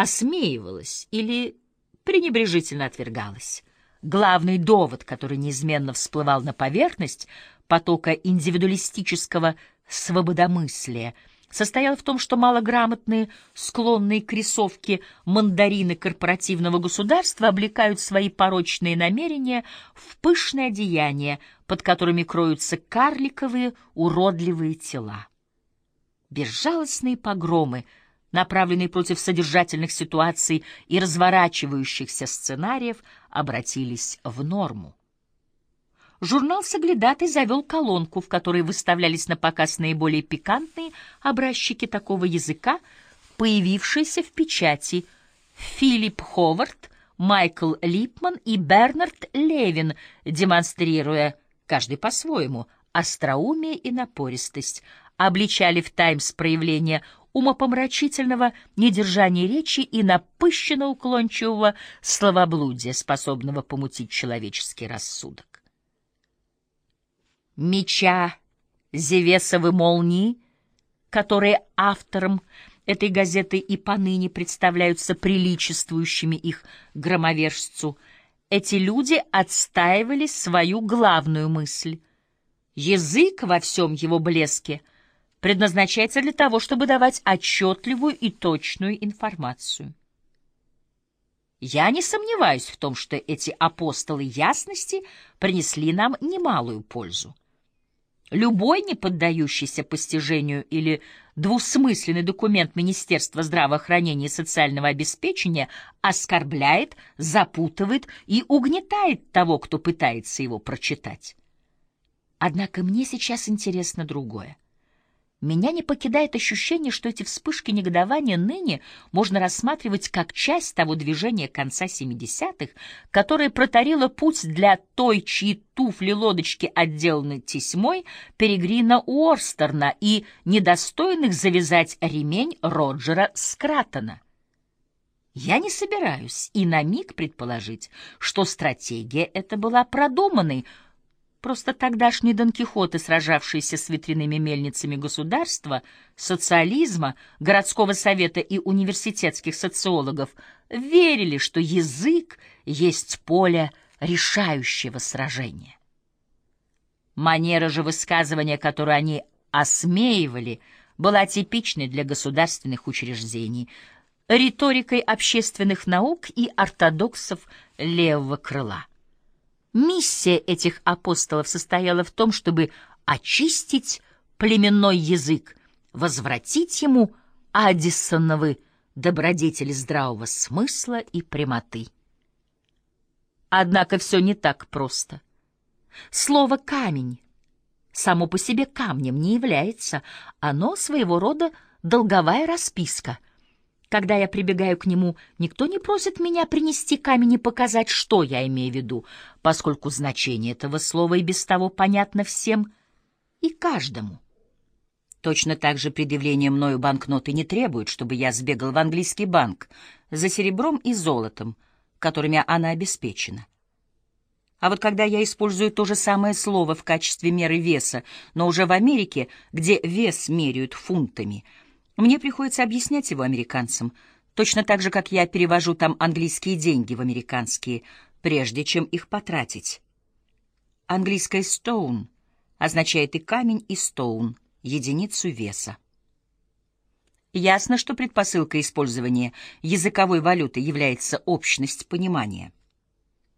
осмеивалась или пренебрежительно отвергалась. Главный довод, который неизменно всплывал на поверхность потока индивидуалистического свободомыслия, состоял в том, что малограмотные, склонные к рисовке мандарины корпоративного государства облекают свои порочные намерения в пышное одеяние, под которыми кроются карликовые, уродливые тела. Безжалостные погромы — направленные против содержательных ситуаций и разворачивающихся сценариев, обратились в норму. Журнал «Соглядатый» завел колонку, в которой выставлялись на показ наиболее пикантные образчики такого языка, появившиеся в печати Филипп Ховард, Майкл Липман и Бернард Левин, демонстрируя, каждый по-своему, остроумие и напористость, обличали в «Таймс» проявление умопомрачительного недержания речи и напыщенно-уклончивого словоблудия, способного помутить человеческий рассудок. Меча Зевесовы молнии, которые авторам этой газеты и поныне представляются приличествующими их громовержцу, эти люди отстаивали свою главную мысль. Язык во всем его блеске — предназначается для того, чтобы давать отчетливую и точную информацию. Я не сомневаюсь в том, что эти апостолы ясности принесли нам немалую пользу. Любой не поддающийся постижению или двусмысленный документ Министерства здравоохранения и социального обеспечения оскорбляет, запутывает и угнетает того, кто пытается его прочитать. Однако мне сейчас интересно другое. Меня не покидает ощущение, что эти вспышки негодования ныне можно рассматривать как часть того движения конца 70-х, которое протарило путь для той, чьи туфли-лодочки отделаны тесьмой Перегрина Уорстерна и недостойных завязать ремень Роджера Скратона. Я не собираюсь и на миг предположить, что стратегия эта была продуманной, Просто тогдашние Дон Кихоты, сражавшиеся с ветряными мельницами государства, социализма, городского совета и университетских социологов, верили, что язык есть поле решающего сражения. Манера же высказывания, которую они осмеивали, была типичной для государственных учреждений, риторикой общественных наук и ортодоксов левого крыла. Миссия этих апостолов состояла в том, чтобы очистить племенной язык, возвратить ему Аддисоновы добродетели здравого смысла и прямоты. Однако все не так просто. Слово «камень» само по себе камнем не является, оно своего рода долговая расписка — когда я прибегаю к нему, никто не просит меня принести камень и показать, что я имею в виду, поскольку значение этого слова и без того понятно всем и каждому. Точно так же предъявление мною банкноты не требует, чтобы я сбегал в английский банк за серебром и золотом, которыми она обеспечена. А вот когда я использую то же самое слово в качестве меры веса, но уже в Америке, где вес меряют фунтами — мне приходится объяснять его американцам, точно так же, как я перевожу там английские деньги в американские, прежде чем их потратить. Английское «stone» означает и камень, и «stone» — единицу веса. Ясно, что предпосылкой использования языковой валюты является общность понимания.